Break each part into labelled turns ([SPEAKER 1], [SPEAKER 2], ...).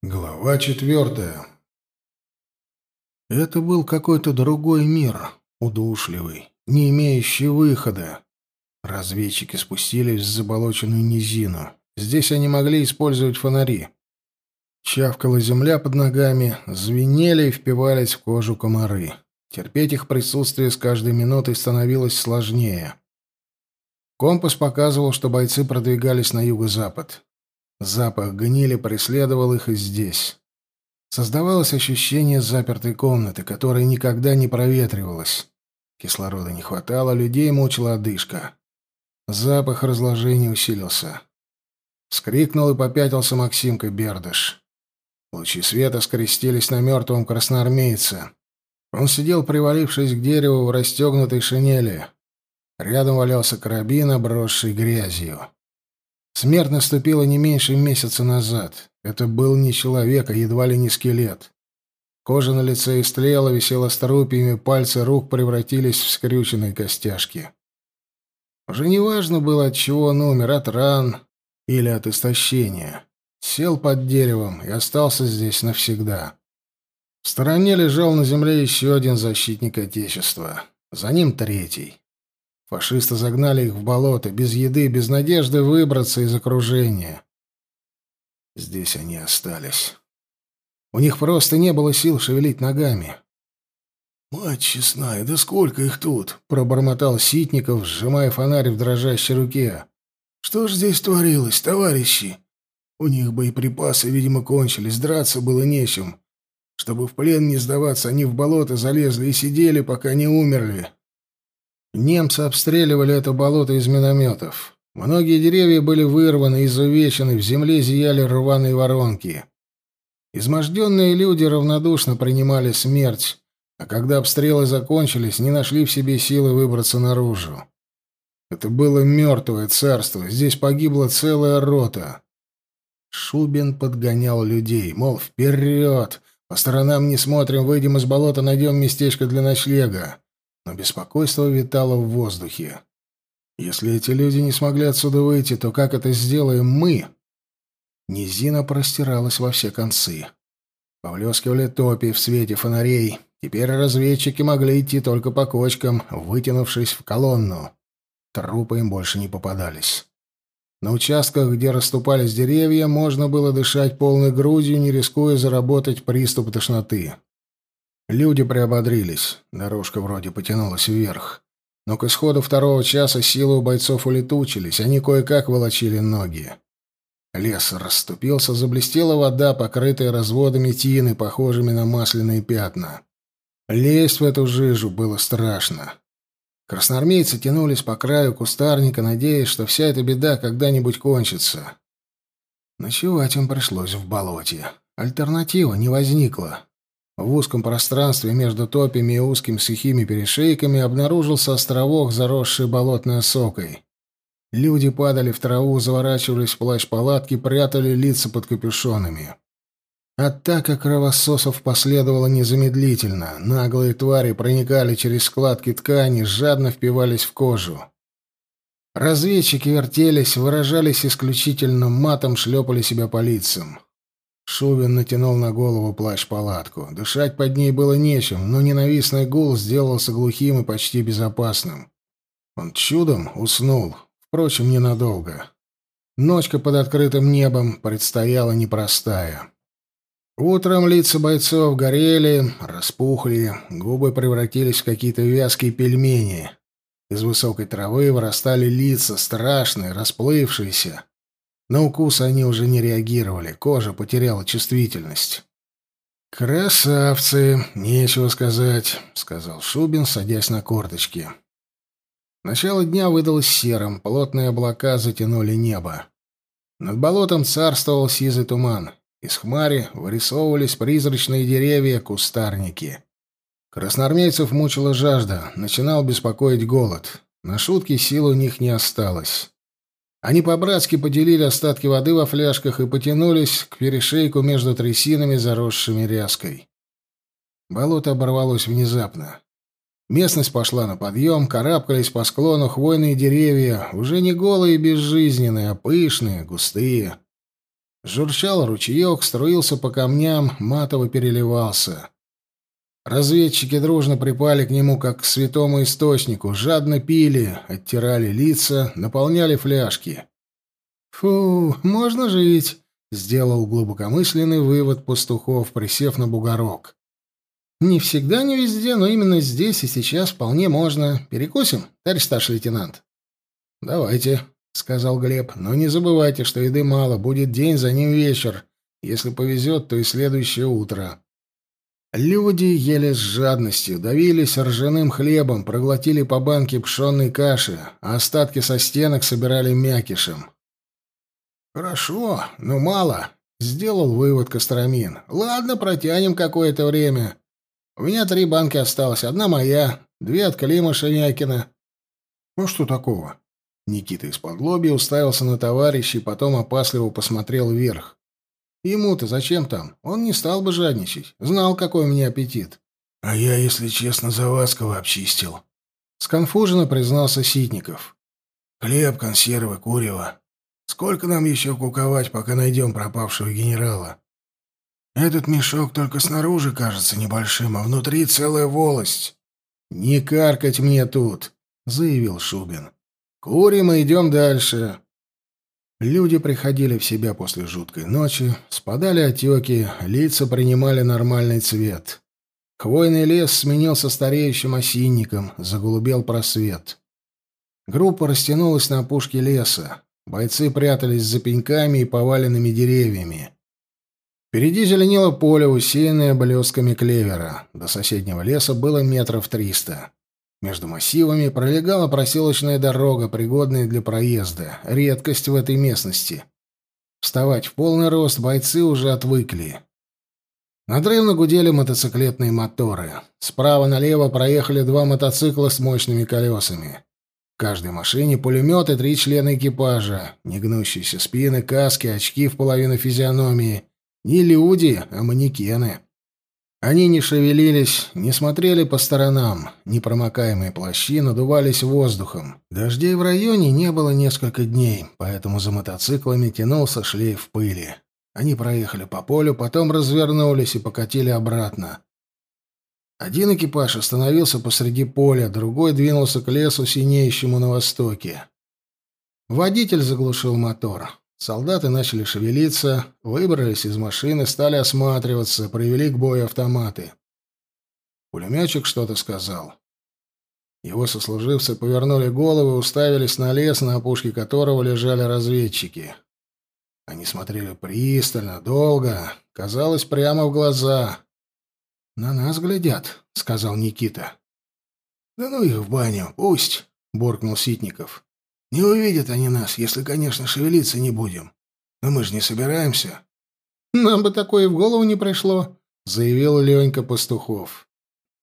[SPEAKER 1] Глава четвертая. Это был какой-то другой мир, удушливый, не имеющий выхода. Разведчики спустились в заболоченную низину. Здесь они могли использовать фонари. Чавкала земля под ногами, звенели и впивались в кожу комары. Терпеть их присутствие с каждой минутой становилось сложнее. Компас показывал, что бойцы продвигались на юго-запад. Запах гнили преследовал их и здесь. Создавалось ощущение запертой комнаты, которая никогда не проветривалась. Кислорода не хватало, людей мучила одышка. Запах разложения усилился. Вскрикнул и попятился Максимка Бердыш. Лучи света скрестились на мертвом красноармейце. Он сидел, привалившись к дереву в расстегнутой шинели. Рядом валялся карабин, обросший грязью. Смерть наступила не меньше месяца назад. Это был не человек, а едва ли не скелет. Кожа на лице истлела, висела струпьями, пальцы рук превратились в скрюченные костяшки. Уже не важно было, от чего он умер, от ран или от истощения. Сел под деревом и остался здесь навсегда. В стороне лежал на земле еще один защитник Отечества. За ним третий. Фашисты загнали их в болото, без еды, без надежды выбраться из окружения. Здесь они остались. У них просто не было сил шевелить ногами. «Мать честная, да сколько их тут!» — пробормотал Ситников, сжимая фонарь в дрожащей руке. «Что ж здесь творилось, товарищи? У них боеприпасы, видимо, кончились, драться было нечем. Чтобы в плен не сдаваться, они в болото залезли и сидели, пока не умерли. Немцы обстреливали это болото из минометов. Многие деревья были вырваны, изувечены, в земле зияли рваные воронки. Изможденные люди равнодушно принимали смерть, а когда обстрелы закончились, не нашли в себе силы выбраться наружу. Это было мертвое царство, здесь погибла целая рота. Шубин подгонял людей, мол, вперед, по сторонам не смотрим, выйдем из болота, найдем местечко для ночлега но беспокойство витало в воздухе. Если эти люди не смогли отсюда выйти, то как это сделаем мы? Низина простиралась во все концы. Повлескивали топи в свете фонарей. Теперь разведчики могли идти только по кочкам, вытянувшись в колонну. Трупы им больше не попадались. На участках, где расступались деревья, можно было дышать полной грудью, не рискуя заработать приступ тошноты. Люди приободрились. Дорожка вроде потянулась вверх. Но к исходу второго часа силы у бойцов улетучились, они кое-как волочили ноги. Лес расступился, заблестела вода, покрытая разводами тины, похожими на масляные пятна. Лезть в эту жижу было страшно. Красноармейцы тянулись по краю кустарника, надеясь, что вся эта беда когда-нибудь кончится. Ночевать им пришлось в болоте. Альтернатива не возникла. В узком пространстве между топями и узкими сухими перешейками обнаружился островок, заросший болотной осокой. Люди падали в траву, заворачивались в плащ палатки, прятали лица под капюшонами. Атака кровососов последовала незамедлительно. Наглые твари проникали через складки ткани, жадно впивались в кожу. Разведчики вертелись, выражались исключительно матом, шлепали себя по лицам. Шубин натянул на голову плащ-палатку. Дышать под ней было нечем, но ненавистный гул сделался глухим и почти безопасным. Он чудом уснул, впрочем, ненадолго. Ночка под открытым небом предстояла непростая. Утром лица бойцов горели, распухли, губы превратились в какие-то вязкие пельмени. Из высокой травы вырастали лица, страшные, расплывшиеся. На укус они уже не реагировали, кожа потеряла чувствительность. «Красавцы, нечего сказать», — сказал Шубин, садясь на корточки. Начало дня выдалось серым, плотные облака затянули небо. Над болотом царствовал сизый туман. Из хмари вырисовывались призрачные деревья, кустарники. Красноармейцев мучила жажда, начинал беспокоить голод. На шутки сил у них не осталось. Они по-братски поделили остатки воды во фляжках и потянулись к перешейку между трясинами, заросшими ряской. Болото оборвалось внезапно. Местность пошла на подъем, карабкались по склону хвойные деревья, уже не голые и безжизненные, а пышные, густые. Журчал ручеек, струился по камням, матово переливался. Разведчики дружно припали к нему, как к святому источнику, жадно пили, оттирали лица, наполняли фляжки. «Фу, можно жить», — сделал глубокомысленный вывод пастухов, присев на бугорок. «Не всегда, не везде, но именно здесь и сейчас вполне можно. Перекусим, товарищ старший лейтенант?» «Давайте», — сказал Глеб. «Но не забывайте, что еды мало. Будет день, за ним вечер. Если повезет, то и следующее утро». Люди ели с жадностью, давились ржаным хлебом, проглотили по банке пшенной каши, а остатки со стенок собирали мякишем. «Хорошо, но мало», — сделал вывод Костромин. «Ладно, протянем какое-то время. У меня три банки осталось. Одна моя, две от Клима Шемякина». «Ну что такого?» Никита из-под уставился на товарища и потом опасливо посмотрел вверх. Ему-то зачем там? Он не стал бы жадничать. Знал, какой у меня аппетит. — А я, если честно, Завадского обчистил. Сконфуженно признался Ситников. — Хлеб, консервы, курево. Сколько нам еще куковать, пока найдем пропавшего генерала? Этот мешок только снаружи кажется небольшим, а внутри целая волость. — Не каркать мне тут, — заявил Шубин. — Курим и идем дальше. Люди приходили в себя после жуткой ночи, спадали отеки, лица принимали нормальный цвет. Хвойный лес сменился стареющим осинником, заголубел просвет. Группа растянулась на опушке леса. Бойцы прятались за пеньками и поваленными деревьями. Впереди зеленело поле, усеянное блесками клевера. До соседнего леса было метров триста. Между массивами пролегала проселочная дорога, пригодная для проезда, редкость в этой местности. Вставать в полный рост бойцы уже отвыкли. Надрывно гудели мотоциклетные моторы. Справа налево проехали два мотоцикла с мощными колесами. В каждой машине пулемет и три члена экипажа, негнущиеся спины, каски, очки в половину физиономии. Не люди, а манекены. Они не шевелились, не смотрели по сторонам. Непромокаемые плащи надувались воздухом. Дождей в районе не было несколько дней, поэтому за мотоциклами тянулся шлейф пыли. Они проехали по полю, потом развернулись и покатили обратно. Один экипаж остановился посреди поля, другой двинулся к лесу, синеющему на востоке. Водитель заглушил мотор. Солдаты начали шевелиться, выбрались из машины, стали осматриваться, привели к бою автоматы. Пулеметчик что-то сказал. Его сослуживцы повернули головы уставились на лес, на опушке которого лежали разведчики. Они смотрели пристально, долго, казалось, прямо в глаза. «На нас глядят», — сказал Никита. «Да ну их в баню, пусть», — буркнул Ситников. Не увидят они нас, если, конечно, шевелиться не будем. Но мы же не собираемся. Нам бы такое в голову не пришло, заявил Ленька Пастухов.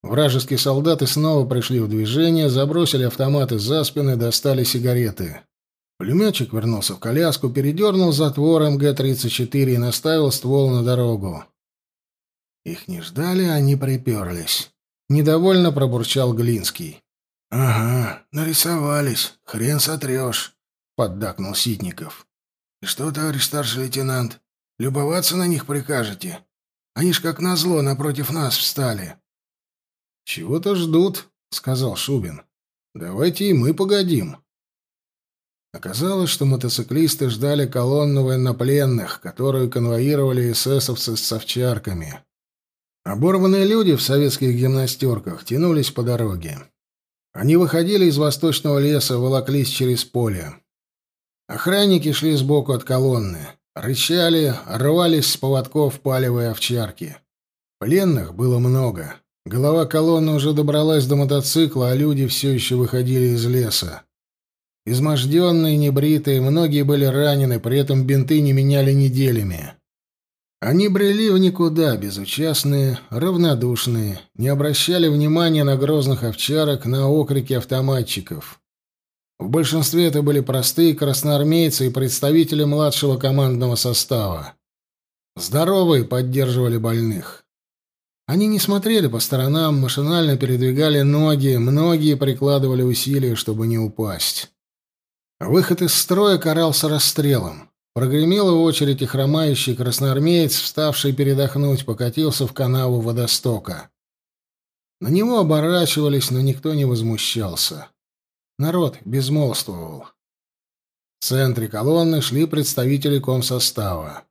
[SPEAKER 1] Вражеские солдаты снова пришли в движение, забросили автоматы за спины, достали сигареты. Пулеметчик вернулся в коляску, передернул затвор МГ-34 и наставил ствол на дорогу. Их не ждали, они приперлись. Недовольно пробурчал Глинский. «Ага, нарисовались. Хрен сотрешь», — поддакнул Ситников. «И что, товарищ старший лейтенант, любоваться на них прикажете? Они ж как назло напротив нас встали». «Чего-то ждут», — сказал Шубин. «Давайте и мы погодим». Оказалось, что мотоциклисты ждали колонну военнопленных, которую конвоировали эсэсовцы с овчарками. Оборванные люди в советских гимнастерках тянулись по дороге. Они выходили из восточного леса, волоклись через поле. Охранники шли сбоку от колонны. Рычали, рвались с поводков палевые овчарки. Пленных было много. Голова колонны уже добралась до мотоцикла, а люди все еще выходили из леса. Изможденные, небритые, многие были ранены, при этом бинты не меняли неделями. Они брели в никуда, безучастные, равнодушные, не обращали внимания на грозных овчарок, на окрики автоматчиков. В большинстве это были простые красноармейцы и представители младшего командного состава. Здоровые поддерживали больных. Они не смотрели по сторонам, машинально передвигали ноги, многие прикладывали усилия, чтобы не упасть. Выход из строя карался расстрелом. Прогремела очередь, и хромающий красноармеец, вставший передохнуть, покатился в канаву водостока. На него оборачивались, но никто не возмущался. Народ безмолвствовал. В центре колонны шли представители комсостава.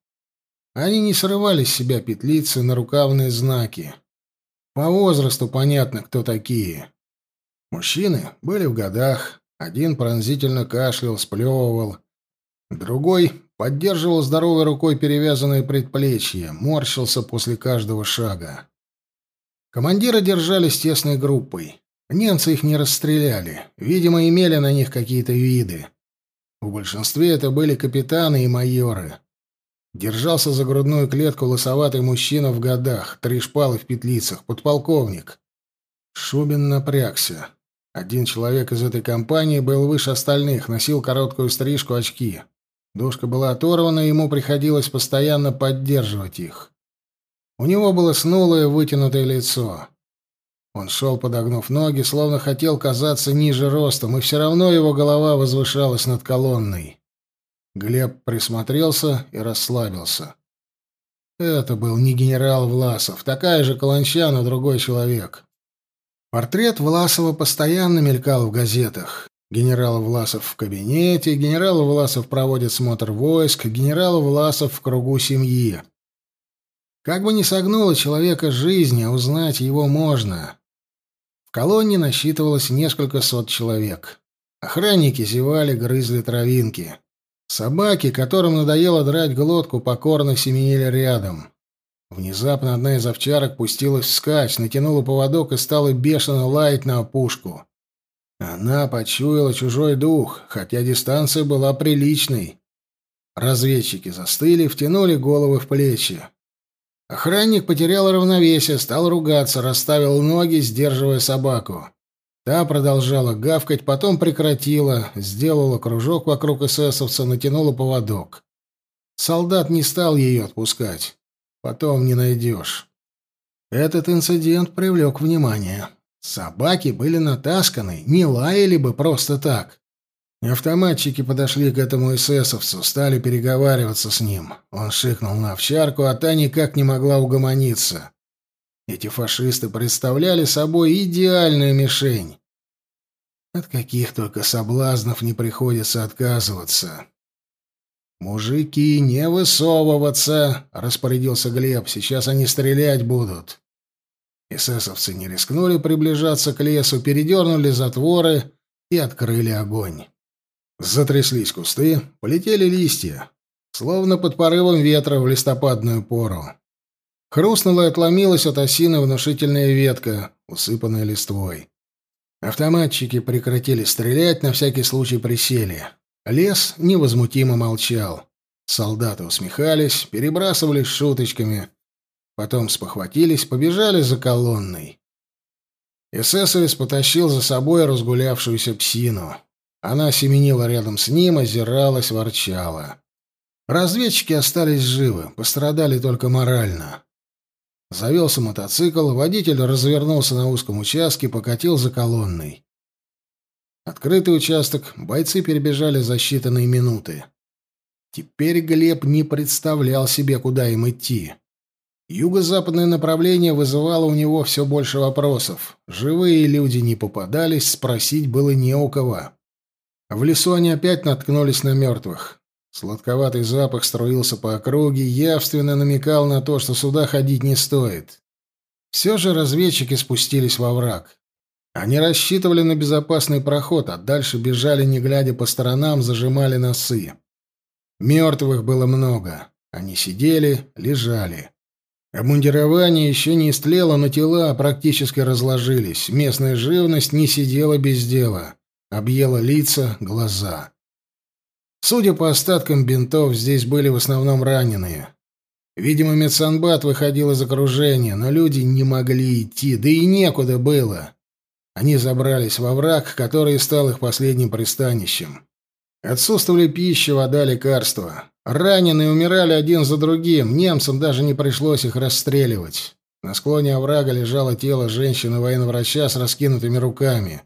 [SPEAKER 1] Они не срывали с себя петлицы на рукавные знаки. По возрасту понятно, кто такие. Мужчины были в годах. Один пронзительно кашлял, сплевывал. Другой поддерживал здоровой рукой перевязанное предплечье, морщился после каждого шага. Командиры держались тесной группой. Немцы их не расстреляли. Видимо, имели на них какие-то виды. В большинстве это были капитаны и майоры. Держался за грудную клетку лысоватый мужчина в годах, три шпалы в петлицах, подполковник. Шубин напрягся. Один человек из этой компании был выше остальных, носил короткую стрижку, очки. Душка была оторвана, и ему приходилось постоянно поддерживать их. У него было снулое вытянутое лицо. Он шел, подогнув ноги, словно хотел казаться ниже ростом, и все равно его голова возвышалась над колонной. Глеб присмотрелся и расслабился. Это был не генерал Власов, такая же каланча, но другой человек. Портрет Власова постоянно мелькал в газетах. Генерал Власов в кабинете, генерал Власов проводит смотр войск, генерал Власов в кругу семьи. Как бы ни согнуло человека жизнь, а узнать его можно. В колонне насчитывалось несколько сот человек. Охранники зевали, грызли травинки. Собаки, которым надоело драть глотку, покорно семенили рядом. Внезапно одна из овчарок пустилась вскачь, натянула поводок и стала бешено лаять на опушку. Она почуяла чужой дух, хотя дистанция была приличной. Разведчики застыли, втянули головы в плечи. Охранник потерял равновесие, стал ругаться, расставил ноги, сдерживая собаку. Та продолжала гавкать, потом прекратила, сделала кружок вокруг эсэсовца, натянула поводок. Солдат не стал ее отпускать. Потом не найдешь. Этот инцидент привлек внимание. Собаки были натасканы, не лаяли бы просто так. Автоматчики подошли к этому эсэсовцу, стали переговариваться с ним. Он шикнул на овчарку, а та никак не могла угомониться. Эти фашисты представляли собой идеальную мишень. От каких только соблазнов не приходится отказываться. «Мужики, не высовываться!» — распорядился Глеб. «Сейчас они стрелять будут». Эсэсовцы не рискнули приближаться к лесу, передернули затворы и открыли огонь. Затряслись кусты, полетели листья, словно под порывом ветра в листопадную пору. Хрустнула и отломилась от осины внушительная ветка, усыпанная листвой. Автоматчики прекратили стрелять, на всякий случай присели. Лес невозмутимо молчал. Солдаты усмехались, перебрасывались шуточками. Потом спохватились, побежали за колонной. Эсэсовец потащил за собой разгулявшуюся псину. Она семенила рядом с ним, озиралась, ворчала. Разведчики остались живы, пострадали только морально. Завелся мотоцикл, водитель развернулся на узком участке, покатил за колонной. Открытый участок бойцы перебежали за считанные минуты. Теперь Глеб не представлял себе, куда им идти. Юго-западное направление вызывало у него все больше вопросов. Живые люди не попадались, спросить было не у кого. В лесу они опять наткнулись на мертвых. Сладковатый запах струился по округе, явственно намекал на то, что сюда ходить не стоит. Все же разведчики спустились во враг. Они рассчитывали на безопасный проход, а дальше бежали, не глядя по сторонам, зажимали носы. Мертвых было много. Они сидели, лежали. Обмундирование еще не истлело, но тела практически разложились. Местная живность не сидела без дела. Объела лица, глаза. Судя по остаткам бинтов, здесь были в основном раненые. Видимо, медсанбат выходил из окружения, но люди не могли идти, да и некуда было. Они забрались во враг, который стал их последним пристанищем. Отсутствовали пища, вода, лекарства. Раненые умирали один за другим, немцам даже не пришлось их расстреливать. На склоне оврага лежало тело женщины-военврача с раскинутыми руками.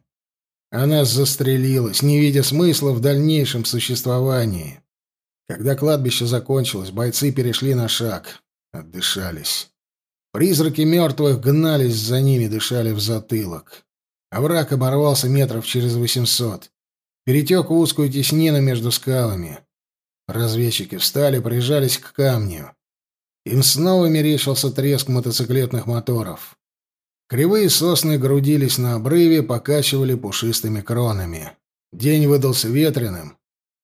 [SPEAKER 1] Она застрелилась, не видя смысла в дальнейшем существовании. Когда кладбище закончилось, бойцы перешли на шаг. Отдышались. Призраки мертвых гнались за ними, дышали в затылок. Овраг оборвался метров через восемьсот. Перетек в узкую теснину между скалами. Разведчики встали, прижались к камню. Им снова мерещился треск мотоциклетных моторов. Кривые сосны грудились на обрыве, покачивали пушистыми кронами. День выдался ветреным.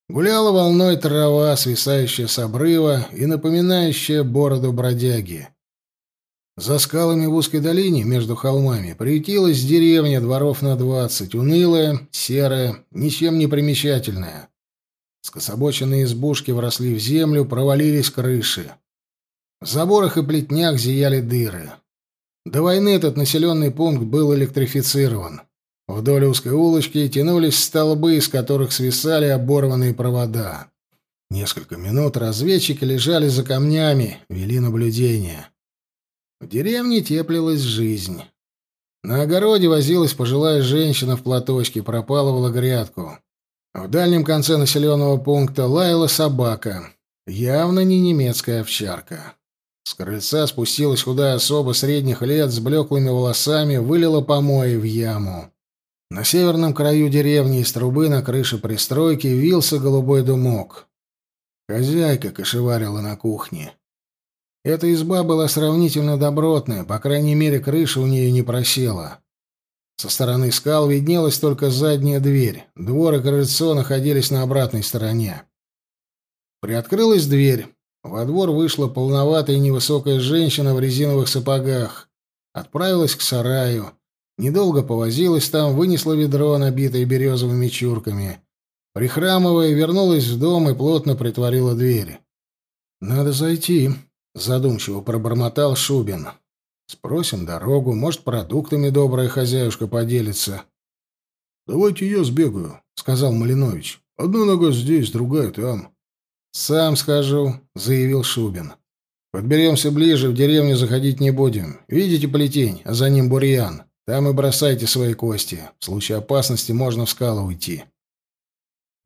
[SPEAKER 1] Гуляла волной трава, свисающая с обрыва и напоминающая бороду бродяги. За скалами в узкой долине между холмами приютилась деревня дворов на двадцать, унылая, серая, ничем не примечательная. Скособоченные избушки вросли в землю, провалились крыши. В заборах и плетнях зияли дыры. До войны этот населенный пункт был электрифицирован. Вдоль узкой улочки тянулись столбы, из которых свисали оборванные провода. Несколько минут разведчики лежали за камнями, вели наблюдение. В деревне теплилась жизнь. На огороде возилась пожилая женщина в платочке, пропалывала грядку. В дальнем конце населенного пункта лаяла собака. Явно не немецкая овчарка. С крыльца спустилась худая особа средних лет с блеклыми волосами, вылила помои в яму. На северном краю деревни из трубы на крыше пристройки вился голубой дымок. Хозяйка кошеварила на кухне. Эта изба была сравнительно добротная, по крайней мере, крыша у нее не просела. Со стороны скал виднелась только задняя дверь. Двор и крыльцо находились на обратной стороне. Приоткрылась дверь. Во двор вышла полноватая невысокая женщина в резиновых сапогах. Отправилась к сараю. Недолго повозилась там, вынесла ведро, набитое березовыми чурками. Прихрамывая, вернулась в дом и плотно притворила дверь. «Надо зайти», — задумчиво пробормотал Шубин. Спросим дорогу, может, продуктами добрая хозяюшка поделится. — Давайте я сбегаю, — сказал Малинович. — Одна нога здесь, другая там. — Сам схожу, — заявил Шубин. — Подберемся ближе, в деревню заходить не будем. Видите плетень, а за ним бурьян. Там и бросайте свои кости. В случае опасности можно в скалы уйти.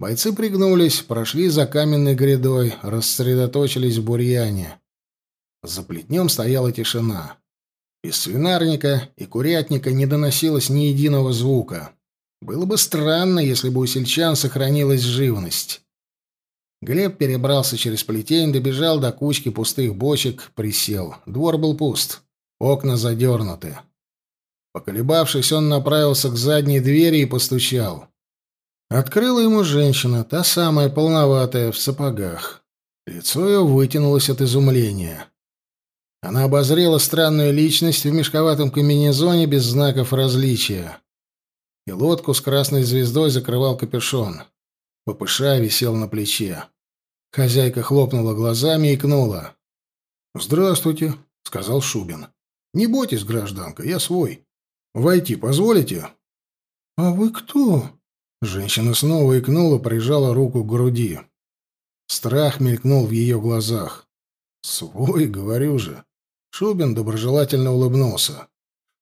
[SPEAKER 1] Бойцы пригнулись, прошли за каменной грядой, рассредоточились в бурьяне. За плетнем стояла тишина. Из свинарника и курятника не доносилось ни единого звука. Было бы странно, если бы у сельчан сохранилась живность. Глеб перебрался через плетень, добежал до кучки пустых бочек, присел. Двор был пуст. Окна задернуты. Поколебавшись, он направился к задней двери и постучал. Открыла ему женщина, та самая полноватая, в сапогах. Лицо ее вытянулось от изумления. Она обозрела странную личность в мешковатом комбинезоне без знаков различия. И лодку с красной звездой закрывал капюшон. ППШ висел на плече. Хозяйка хлопнула глазами и икнула. «Здравствуйте», — сказал Шубин. «Не бойтесь, гражданка, я свой. Войти позволите?» «А вы кто?» Женщина снова икнула, прижала руку к груди. Страх мелькнул в ее глазах. «Свой, говорю же. Шубин доброжелательно улыбнулся.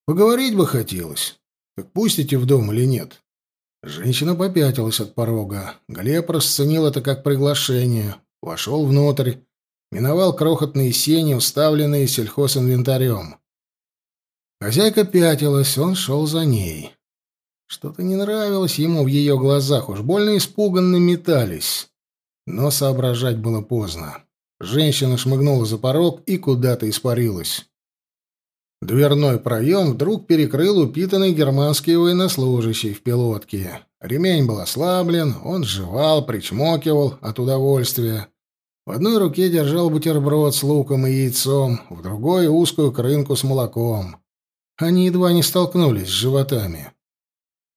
[SPEAKER 1] «Поговорить бы хотелось. Так пустите в дом или нет?» Женщина попятилась от порога. Глеб расценил это как приглашение. Вошел внутрь. Миновал крохотные сени, уставленные сельхозинвентарем. Хозяйка пятилась, он шел за ней. Что-то не нравилось ему в ее глазах, уж больно испуганно метались. Но соображать было поздно. Женщина шмыгнула за порог и куда-то испарилась. Дверной проем вдруг перекрыл упитанный германский военнослужащий в пилотке. Ремень был ослаблен, он жевал, причмокивал от удовольствия. В одной руке держал бутерброд с луком и яйцом, в другой — узкую крынку с молоком. Они едва не столкнулись с животами.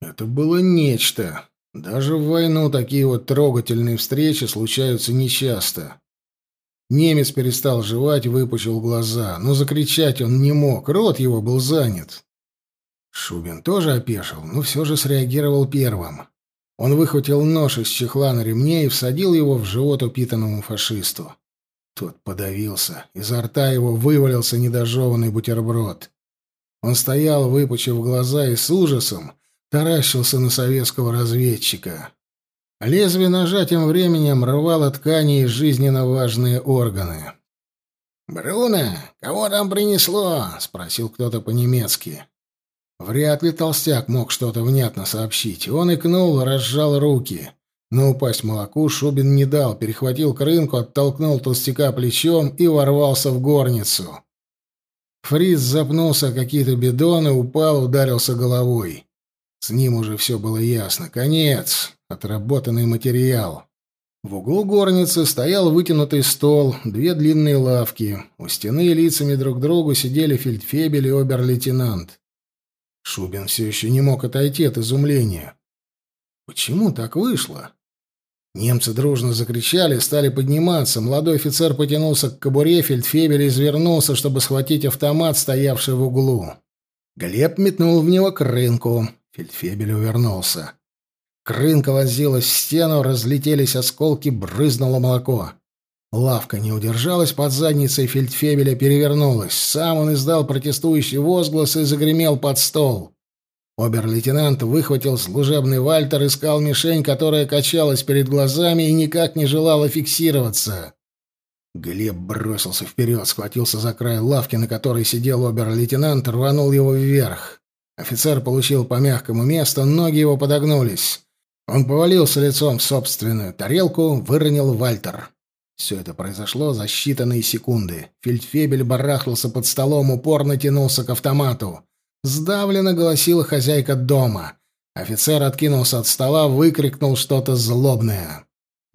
[SPEAKER 1] Это было нечто. Даже в войну такие вот трогательные встречи случаются нечасто. Немец перестал жевать, выпучил глаза, но закричать он не мог, рот его был занят. Шубин тоже опешил, но все же среагировал первым. Он выхватил нож из чехла на ремне и всадил его в живот упитанному фашисту. Тот подавился, изо рта его вывалился недожеванный бутерброд. Он стоял, выпучив глаза, и с ужасом таращился на советского разведчика. Лезвие ножа тем временем рвало ткани и жизненно важные органы. «Бруно, кого там принесло?» — спросил кто-то по-немецки. Вряд ли толстяк мог что-то внятно сообщить. Он икнул, разжал руки. Но упасть молоку Шубин не дал, перехватил крынку, оттолкнул толстяка плечом и ворвался в горницу. Фриц запнулся какие-то бидоны, упал, ударился головой. С ним уже все было ясно. Конец. Отработанный материал. В углу горницы стоял вытянутый стол, две длинные лавки. У стены лицами друг к другу сидели фельдфебель и обер-лейтенант. Шубин все еще не мог отойти от изумления. Почему так вышло? Немцы дружно закричали, стали подниматься. Молодой офицер потянулся к кобуре, фельдфебель извернулся, чтобы схватить автомат, стоявший в углу. Глеб метнул в него крынку. Фельдфебель увернулся. Крынка возилась в стену, разлетелись осколки, брызнуло молоко. Лавка не удержалась под задницей фельдфебеля, перевернулась. Сам он издал протестующий возглас и загремел под стол. Обер-лейтенант выхватил служебный вальтер, искал мишень, которая качалась перед глазами и никак не желала фиксироваться. Глеб бросился вперед, схватился за край лавки, на которой сидел обер-лейтенант, рванул его вверх. Офицер получил по мягкому месту, ноги его подогнулись. Он повалился лицом в собственную тарелку, выронил Вальтер. Все это произошло за считанные секунды. Фельдфебель барахтался под столом, упорно тянулся к автомату. Сдавленно голосила хозяйка дома. Офицер откинулся от стола, выкрикнул что-то злобное.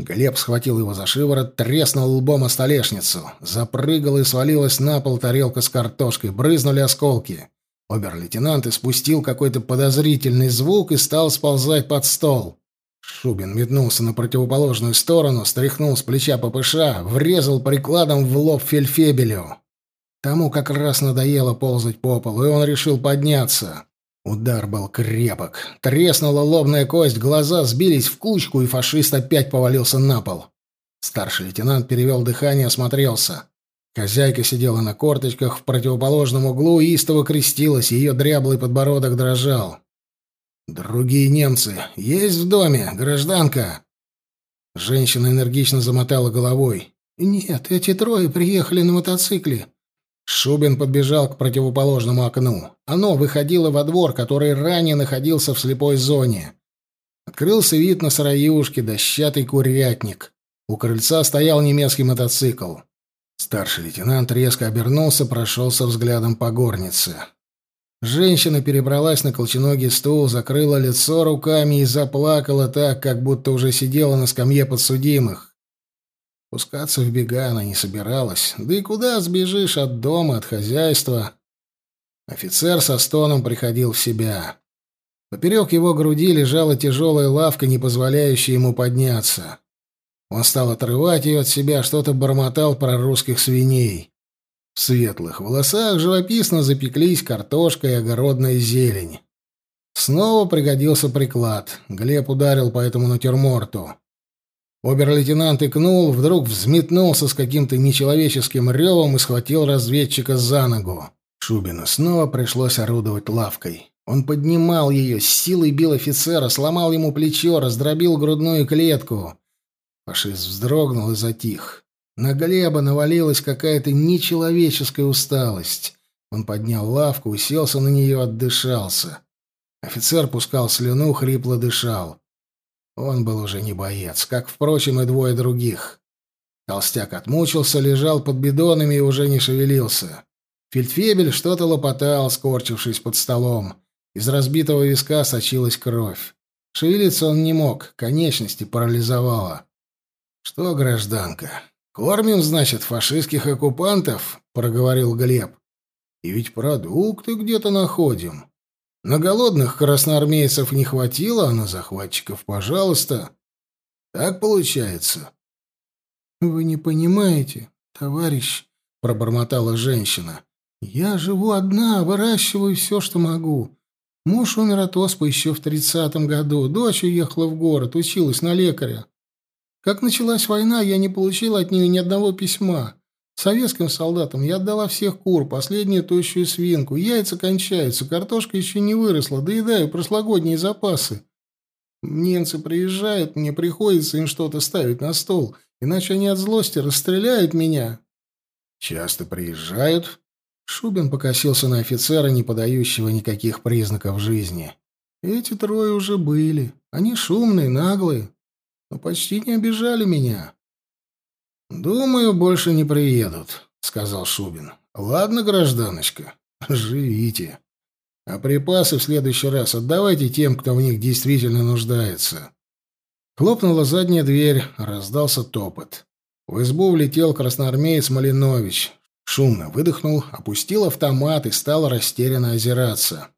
[SPEAKER 1] Глеб схватил его за шиворот, треснул лбом о столешницу. Запрыгала и свалилась на пол тарелка с картошкой, брызнули осколки. Обер-лейтенант испустил какой-то подозрительный звук и стал сползать под стол. Шубин метнулся на противоположную сторону, стряхнул с плеча ППШ, врезал прикладом в лоб фельфебелю. Тому как раз надоело ползать по полу, и он решил подняться. Удар был крепок. Треснула лобная кость, глаза сбились в кучку, и фашист опять повалился на пол. Старший лейтенант перевел дыхание, осмотрелся. Хозяйка сидела на корточках в противоположном углу и истово крестилась, ее дряблый подбородок дрожал. «Другие немцы есть в доме, гражданка?» Женщина энергично замотала головой. «Нет, эти трое приехали на мотоцикле». Шубин подбежал к противоположному окну. Оно выходило во двор, который ранее находился в слепой зоне. Открылся вид на сыроюшки, дощатый курятник. У крыльца стоял немецкий мотоцикл. Старший лейтенант резко обернулся, прошелся взглядом по горнице. Женщина перебралась на колченогий стул, закрыла лицо руками и заплакала так, как будто уже сидела на скамье подсудимых. Пускаться в бега она не собиралась. Да и куда сбежишь от дома, от хозяйства? Офицер со стоном приходил в себя. Поперек его груди лежала тяжелая лавка, не позволяющая ему подняться. Он стал отрывать ее от себя, что-то бормотал про русских свиней. В светлых волосах живописно запеклись картошка и огородная зелень. Снова пригодился приклад. Глеб ударил по этому натюрморту. Обер-лейтенант икнул, вдруг взметнулся с каким-то нечеловеческим ревом и схватил разведчика за ногу. Шубину снова пришлось орудовать лавкой. Он поднимал ее, с силой бил офицера, сломал ему плечо, раздробил грудную клетку. Фашист вздрогнул и затих. На Глеба навалилась какая-то нечеловеческая усталость. Он поднял лавку, уселся на нее, отдышался. Офицер пускал слюну, хрипло дышал. Он был уже не боец, как, впрочем, и двое других. Толстяк отмучился, лежал под бидонами и уже не шевелился. Фельдфебель что-то лопотал, скорчившись под столом. Из разбитого виска сочилась кровь. Шевелиться он не мог, конечности парализовало. «Что, гражданка, «Кормим, значит, фашистских оккупантов», — проговорил Глеб. «И ведь продукты где-то находим. На голодных красноармейцев не хватило, а на захватчиков, пожалуйста. Так получается». «Вы не понимаете, товарищ», — пробормотала женщина. «Я живу одна, выращиваю все, что могу. Муж умер от оспы еще в тридцатом году, дочь уехала в город, училась на лекаря. Как началась война, я не получила от нее ни одного письма. Советским солдатам я отдала всех кур, последнюю тощую свинку. Яйца кончаются, картошка еще не выросла, доедаю прошлогодние запасы. Немцы приезжают, мне приходится им что-то ставить на стол, иначе они от злости расстреляют меня. Часто приезжают? Шубин покосился на офицера, не подающего никаких признаков жизни. Эти трое уже были. Они шумные, наглые, но почти не обижали меня. «Думаю, больше не приедут», — сказал Шубин. «Ладно, гражданочка, живите. А припасы в следующий раз отдавайте тем, кто в них действительно нуждается». Хлопнула задняя дверь, раздался топот. В избу влетел красноармеец Малинович. Шумно выдохнул, опустил автомат и стал растерянно озираться.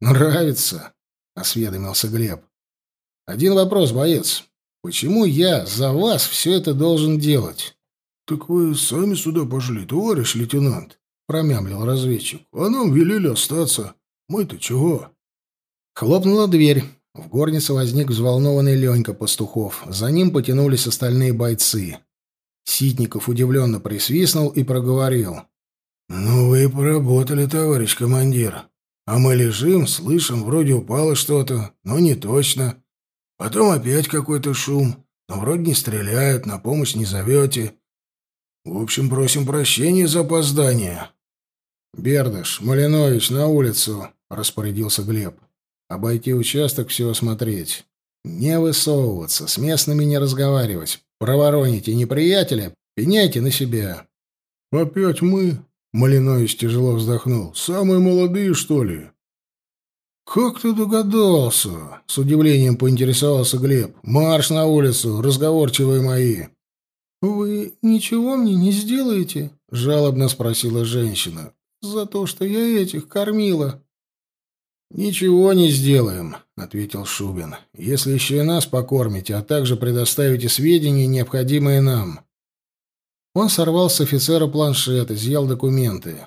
[SPEAKER 1] «Нравится?» — осведомился Глеб. «Один вопрос, боец. Почему я за вас все это должен делать?» «Так вы сами сюда пошли, товарищ лейтенант», — промямлил разведчик. «А нам велели остаться. Мы-то чего?» Хлопнула дверь. В горнице возник взволнованный Ленька Пастухов. За ним потянулись остальные бойцы. Ситников удивленно присвистнул и проговорил. «Ну вы поработали, товарищ командир. А мы лежим, слышим, вроде упало что-то, но не точно. Потом опять какой-то шум, но вроде не стреляют, на помощь не зовете. В общем, просим прощения за опоздание. «Бердыш, Малинович, на улицу!» — распорядился Глеб. «Обойти участок, все осмотреть. Не высовываться, с местными не разговаривать. Провороните неприятеля, пеняйте на себя». «Опять мы?» — Малинович тяжело вздохнул. «Самые молодые, что ли?» «Как ты догадался?» — с удивлением поинтересовался Глеб. «Марш на улицу, разговорчивые мои!» «Вы ничего мне не сделаете?» — жалобно спросила женщина. «За то, что я этих кормила». «Ничего не сделаем», — ответил Шубин. «Если еще и нас покормите, а также предоставите сведения, необходимые нам». Он сорвал с офицера планшет, изъял документы.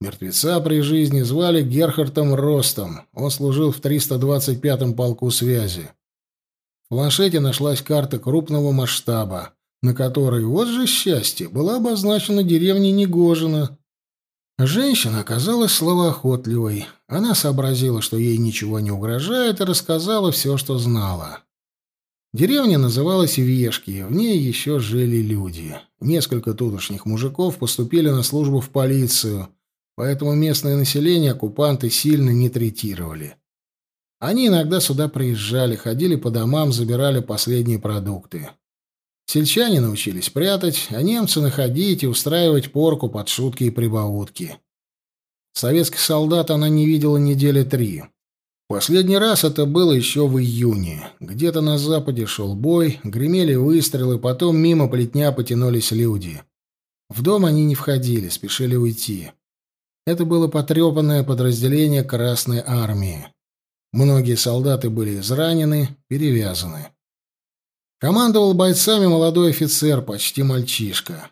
[SPEAKER 1] Мертвеца при жизни звали Герхардом Ростом. Он служил в 325-м полку связи. В планшете нашлась карта крупного масштаба, на которой, вот же счастье, была обозначена деревня Негожина. Женщина оказалась словоохотливой. Она сообразила, что ей ничего не угрожает, и рассказала все, что знала. Деревня называлась Вешки, в ней еще жили люди. Несколько тутошних мужиков поступили на службу в полицию — поэтому местное население оккупанты сильно не третировали. Они иногда сюда приезжали, ходили по домам, забирали последние продукты. Сельчане научились прятать, а немцы находить и устраивать порку под шутки и прибаутки. Советских солдат она не видела недели три. Последний раз это было еще в июне. Где-то на западе шел бой, гремели выстрелы, потом мимо плетня потянулись люди. В дом они не входили, спешили уйти. Это было потрепанное подразделение Красной Армии. Многие солдаты были изранены, перевязаны. Командовал бойцами молодой офицер, почти мальчишка.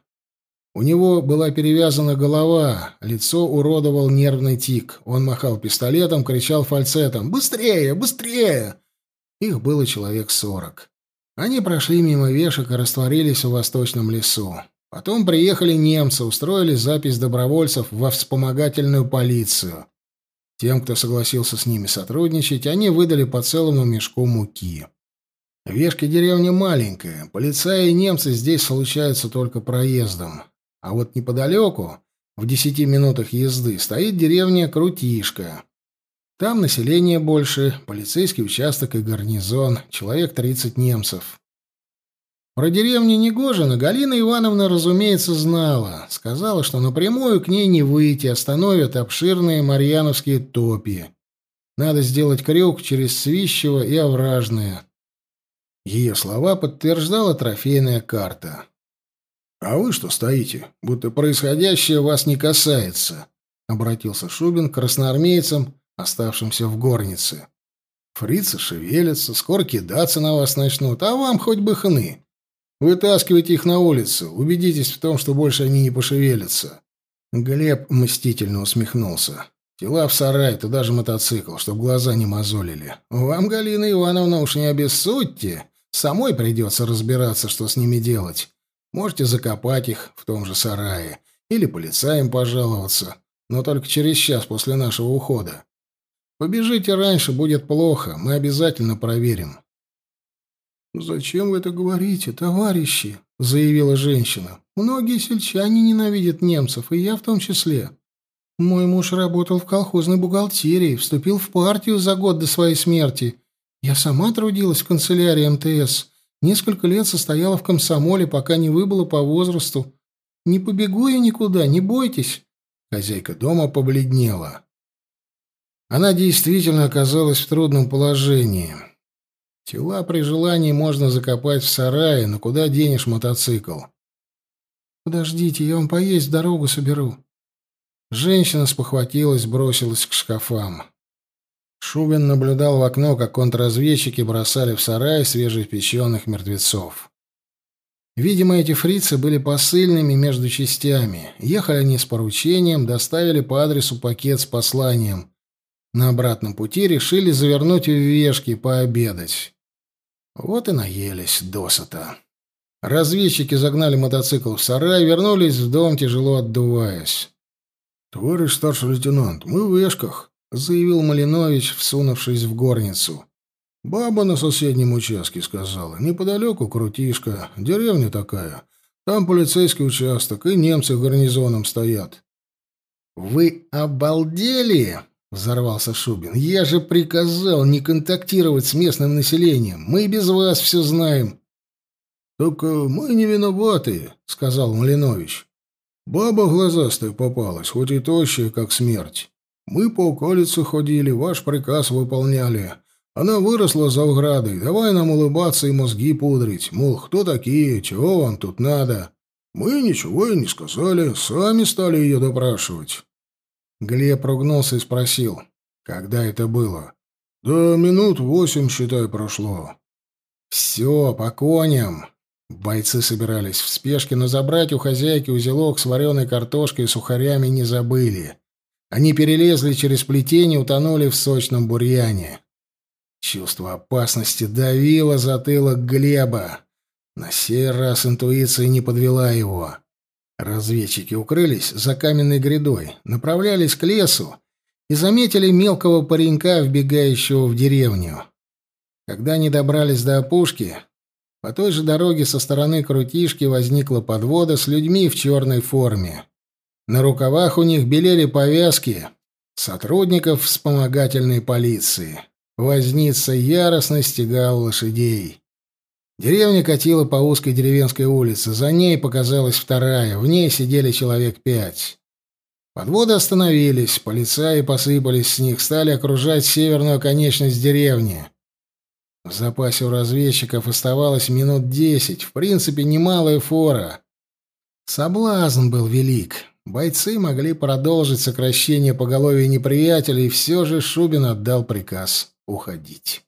[SPEAKER 1] У него была перевязана голова, лицо уродовал нервный тик. Он махал пистолетом, кричал фальцетом «Быстрее! Быстрее!» Их было человек сорок. Они прошли мимо вешек и растворились в восточном лесу. Потом приехали немцы, устроили запись добровольцев во вспомогательную полицию. Тем, кто согласился с ними сотрудничать, они выдали по целому мешку муки. Вешка деревня маленькая, полицаи и немцы здесь случаются только проездом. А вот неподалеку, в десяти минутах езды, стоит деревня Крутишка. Там население больше, полицейский участок и гарнизон, человек тридцать немцев. Про деревню Негожина Галина Ивановна, разумеется, знала. Сказала, что напрямую к ней не выйти, остановят обширные марьяновские топи. Надо сделать крюк через Свищево и Овражное. Ее слова подтверждала трофейная карта. «А вы что стоите? Будто происходящее вас не касается», — обратился Шубин к красноармейцам, оставшимся в горнице. «Фрицы шевелятся, скоро кидаться на вас начнут, а вам хоть бы хны. Вытаскивайте их на улицу, убедитесь в том, что больше они не пошевелятся. Глеб мстительно усмехнулся. Тела в сарай, туда же мотоцикл, чтоб глаза не мозолили. Вам, Галина Ивановна, уж не обессудьте. Самой придется разбираться, что с ними делать. Можете закопать их в том же сарае. Или полицаям пожаловаться. Но только через час после нашего ухода. Побежите раньше, будет плохо. Мы обязательно проверим». «Зачем вы это говорите, товарищи?» — заявила женщина. «Многие сельчане ненавидят немцев, и я в том числе. Мой муж работал в колхозной бухгалтерии, вступил в партию за год до своей смерти. Я сама трудилась в канцелярии МТС. Несколько лет состояла в комсомоле, пока не выбыла по возрасту. Не побегу я никуда, не бойтесь». Хозяйка дома побледнела. Она действительно оказалась в трудном положении. Тела при желании можно закопать в сарае, но куда денешь мотоцикл? «Подождите, я вам поесть дорогу соберу». Женщина спохватилась, бросилась к шкафам. Шубин наблюдал в окно, как контрразведчики бросали в сарай свежеиспеченных мертвецов. Видимо, эти фрицы были посыльными между частями. Ехали они с поручением, доставили по адресу пакет с посланием. На обратном пути решили завернуть в вешки, пообедать. Вот и наелись досыта. Разведчики загнали мотоцикл в сарай, вернулись в дом, тяжело отдуваясь. «Товарищ старший лейтенант, мы в вешках», — заявил Малинович, всунувшись в горницу. «Баба на соседнем участке сказала. Неподалеку крутишка, деревня такая. Там полицейский участок, и немцы гарнизоном стоят». «Вы обалдели?» — взорвался Шубин. «Я же приказал не контактировать с местным населением. Мы без вас все знаем». «Так э, мы не виноваты», — сказал Малинович. «Баба глазастая попалась, хоть и тощая, как смерть. Мы по околице ходили, ваш приказ выполняли. Она выросла за оградой, давай нам улыбаться и мозги пудрить. Мол, кто такие, чего вам тут надо?» Мы ничего и не сказали, сами стали ее допрашивать. Глеб ругнулся и спросил, когда это было. «Да минут восемь, считай, прошло». «Все, по коням». Бойцы собирались в спешке, но забрать у хозяйки узелок с вареной картошкой и сухарями не забыли. Они перелезли через плетение, утонули в сочном бурьяне. Чувство опасности давило затылок Глеба. На сей раз интуиция не подвела его. Разведчики укрылись за каменной грядой, направлялись к лесу и заметили мелкого паренька, вбегающего в деревню. Когда они добрались до опушки, по той же дороге со стороны крутишки возникла подвода с людьми в черной форме. На рукавах у них белели повязки сотрудников вспомогательной полиции. Возница яростно стегал лошадей. Деревня катила по узкой деревенской улице. За ней показалась вторая. В ней сидели человек пять. Подводы остановились. Полицаи посыпались с них, стали окружать северную конечность деревни. В запасе у разведчиков оставалось минут десять. В принципе, немалая фора. Соблазн был велик. Бойцы могли продолжить сокращение поголовья неприятеля, и все же Шубин отдал приказ уходить.